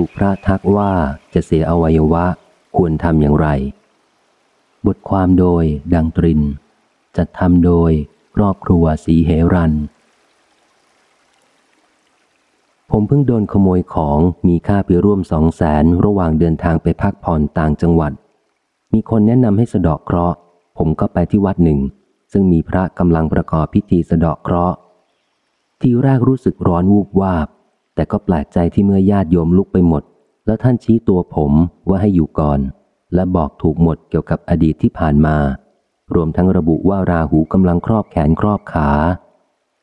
ถูกพระทักว่าจะเสียอวัยวะควรทำอย่างไร บทความโดยดังตริน จัดทำโดยครอบครัวสีเหรัน ผมเพิ่งโดนขโมยของมีค่าไปร่วมสองแสนระหว่างเดินทางไปพักผ่อนต่างจังหวัด มีคนแนะนำให้สะดอกเคราะห์ ผมก็ไปที่วัดหนึ่ง ซึ่งมีพระกำลังประกอบพิธีสะดอกเคราะห์ ทีแรกรู้สึกร้อนวูบวาบ แต่ก็แปลกใจที่เมื่อญาติโยมลุกไปหมด แล้วท่านชี้ตัวผมว่าให้อยู่ก่อน และบอกถูกหมดเกี่ยวกับอดีตที่ผ่านมา รวมทั้งระบุว่าราหูกำลังครอบแขนครอบขา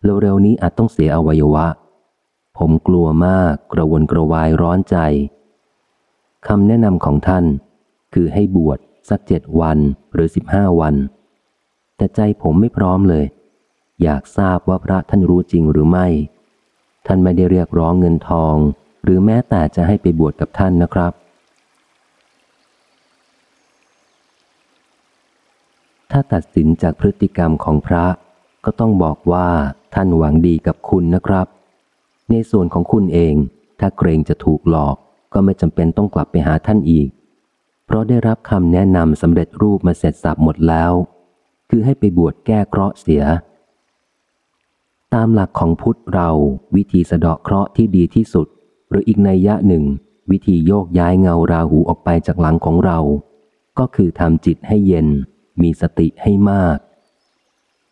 เร็วๆนี้อาจต้องเสียอวัยวะ ผมกลัวมากกระวนกระวายร้อนใจคำแนะนำของท่าน คือให้บวชสักเจ็ดวันหรือสิบห้าวัน แต่ใจผมไม่พร้อมเลย อยากทราบว่าพระท่านรู้จริงหรือไม่ ท่านไม่ได้เรียกร้องเงินทอง หรือแม้แต่จะให้ไปบวชกับท่านนะครับ ถ้าตัดสินจากพฤติกรรมของพระก็ต้องบอกว่าท่านหวังดีกับคุณนะครับ ในส่วนของคุณเอง ถ้าเกรงจะถูกหลอกก็ไม่จำเป็นต้องกลับไปหาท่านอีก เพราะได้รับคำแนะนำสำเร็จรูปมาเสร็จสับหมดแล้ว คือให้ไปบวชแก้เคราะห์เสีย ตามหลักของพุทธเราวิธีสะเดาะเคราะห์ที่ดีที่สุด หรืออีกในยะหนึ่ง วิธีโยกย้ายเงาราหูออกไปจากหลังของเรา ก็คือทำจิตให้เย็น มีสติให้มาก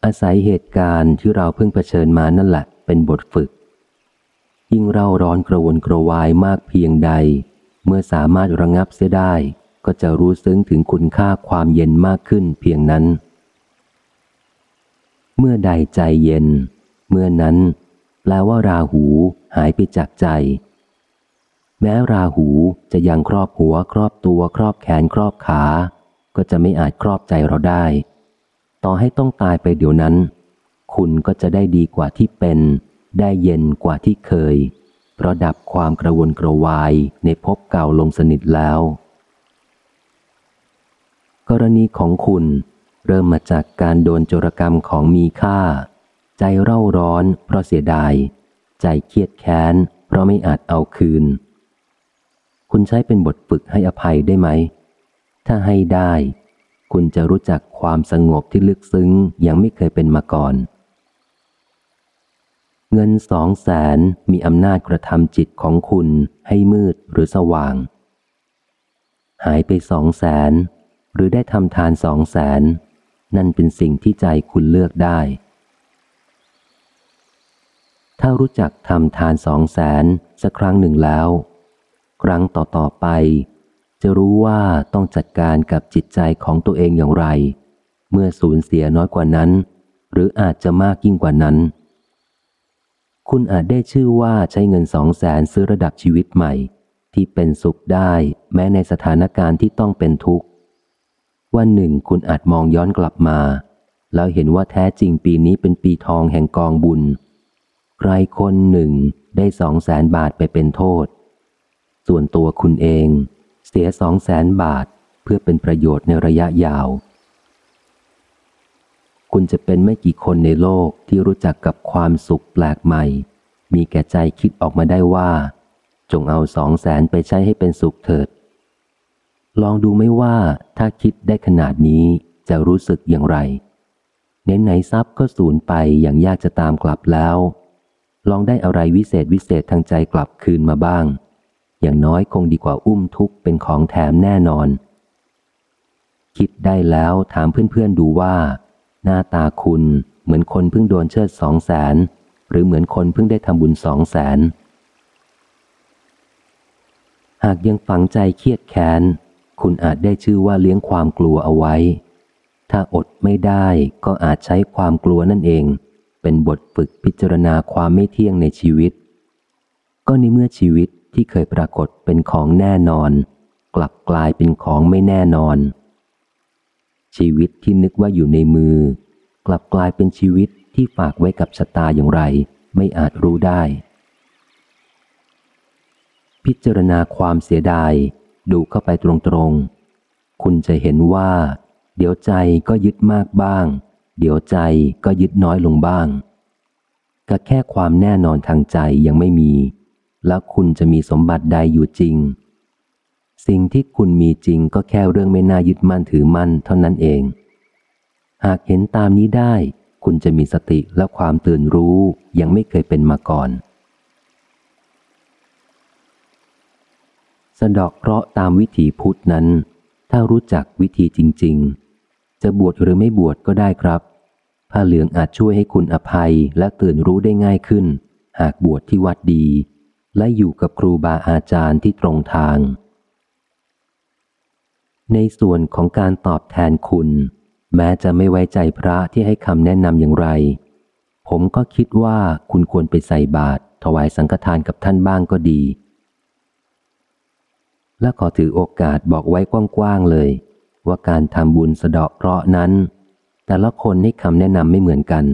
อาศัยเหตุการณ์ที่เราเพิ่งเผชิญมานั่นแหละเป็นบทฝึก ยิ่งเราร้อนกระวนกระวายมากเพียงใด เมื่อสามารถระงับเสียได้ ก็จะรู้ซึ้งถึงคุณค่าความเย็นมากขึ้นเพียงนั้น เมื่อใดใจเย็น เมื่อนั้น แปลว่าราหูหายไปจากใจ แม้ราหูจะยังครอบหัวครอบตัวครอบแขนครอบขา ก็จะไม่อาจครอบใจเราได้ ต่อให้ต้องตายไปเดี๋ยวนั้น คุณก็จะได้ดีกว่าที่เป็น ได้เย็นกว่าที่เคย เพราะดับความกระวนกระวายในภพเก่าลงสนิทแล้ว กรณีของคุณเริ่มมาจากการโดนโจรกรรมของมีค่า ใจเร่าร้อนเพราะเสียดาย ใจเครียดแค้น เพราะไม่อาจเอาคืน คุณใช้เป็นบทฝึกให้อภัยได้ไหม ถ้าให้ได้ คุณจะรู้จักความสงบที่ลึกซึ้งยังไม่เคยเป็นมาก่อน เงินสองแสนมีอำนาจกระทำจิตของคุณให้มืดหรือสว่าง หายไปสองแสนหรือได้ทำทานสองแสนนั่นเป็นสิ่งที่ใจคุณเลือกได้ ถ้ารู้จักทำทานสองแสนสักครั้งหนึ่งแล้ว ครั้งต่อๆไป จะรู้ว่าต้องจัดการกับจิตใจของตัวเองอย่างไร เมื่อสูญเสียน้อยกว่านั้น หรืออาจจะมากยิ่งกว่านั้น คุณอาจได้ชื่อว่าใช้เงินสองแสนซื้อระดับชีวิตใหม่ ที่เป็นสุขได้แม้ในสถานการณ์ที่ต้องเป็นทุกข์วันหนึ่งคุณอาจมองย้อนกลับมา แล้วเห็นว่าแท้จริงปีนี้เป็นปีทองแห่งกองบุญ ใครคนหนึ่งได้สองแสนบาทไปเป็นโทษ ส่วนตัวคุณเองเสียสองแสนบาทเพื่อเป็นประโยชน์ในระยะยาว คุณจะเป็นไม่กี่คนในโลกที่รู้จักกับความสุขแปลกใหม่ มีแก่ใจคิดออกมาได้ว่า จงเอาสองแสนไปใช้ให้เป็นสุขเถิด ลองดูไม่ว่าถ้าคิดได้ขนาดนี้จะรู้สึกอย่างไร เน้นไหนทรัพย์ก็สูญไปอย่างยากจะตามกลับแล้ว ลองได้อะไรวิเศษวิเศษทางใจกลับคืนมาบ้าง อย่างน้อยคงดีกว่าอุ้มทุกเป็นของแถมแน่นอน คิดได้แล้วถามเพื่อนๆดูว่า หน้าตาคุณเหมือนคนเพิ่งโดนเชิดสองแสนหรือเหมือนคนเพิ่งได้ทำบุญสองแสนหากยังฝังใจเครียดแค้น คุณอาจได้ชื่อว่าเลี้ยงความกลัวเอาไว้ ถ้าอดไม่ได้ก็อาจใช้ความกลัวนั่นเอง เป็นบทฝึกพิจารณาความไม่เที่ยงในชีวิต ก็ในเมื่อชีวิตที่เคยปรากฏเป็นของแน่นอน กลับกลายเป็นของไม่แน่นอน ชีวิตที่นึกว่าอยู่ในมือ กลับกลายเป็นชีวิตที่ฝากไว้กับชะตาอย่างไร ไม่อาจรู้ได้ พิจารณาความเสียดาย ดูเข้าไปตรงๆ คุณจะเห็นว่า เดี๋ยวใจก็ยึดมากบ้าง เดี๋ยวใจก็ยึดน้อยลงบ้างก็แค่ความแน่นอนทางใจยังไม่มี แล้วคุณจะมีสมบัติใดอยู่จริง สิ่งที่คุณมีจริงก็แค่เรื่องไม่น่ายึดมั่นถือมั่นเท่านั้นเอง หากเห็นตามนี้ได้ คุณจะมีสติและความตื่นรู้ยังไม่เคยเป็นมาก่อน สะดอกเคราะห์ตามวิถีพุทธนั้น ถ้ารู้จักวิธีจริง ๆ จะบวชหรือไม่บวชก็ได้ครับ ผ้าเหลืองอาจช่วยให้คุณอภัยและตื่นรู้ได้ง่ายขึ้น หากบวชที่วัดดี และอยู่กับครูบาอาจารย์ที่ตรงทาง ในส่วนของการตอบแทนคุณ แม้จะไม่ไว้ใจพระที่ให้คำแนะนำอย่างไร ผมก็คิดว่าคุณควรไปใส่บาตรถวายสังฆทานกับท่านบ้างก็ดีและขอถือโอกาสบอกไว้กว้างๆเลย ว่าการทำบุญสะเดาะเคราะห์นั้น แต่ละคนให้คำแนะนำไม่เหมือนกัน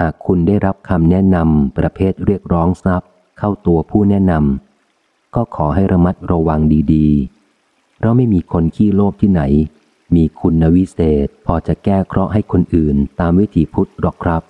หากคุณได้รับคำแนะนำประเภทเรียกร้องทรัพย์ เข้าตัวผู้แนะนำก็ขอให้ระมัดระวังดีๆ เพราะไม่มีคนขี้โลภที่ไหน มีคุณวิเศษพอจะแก้เคราะห์ให้คนอื่นตามวิถีพุทธหรอกครับ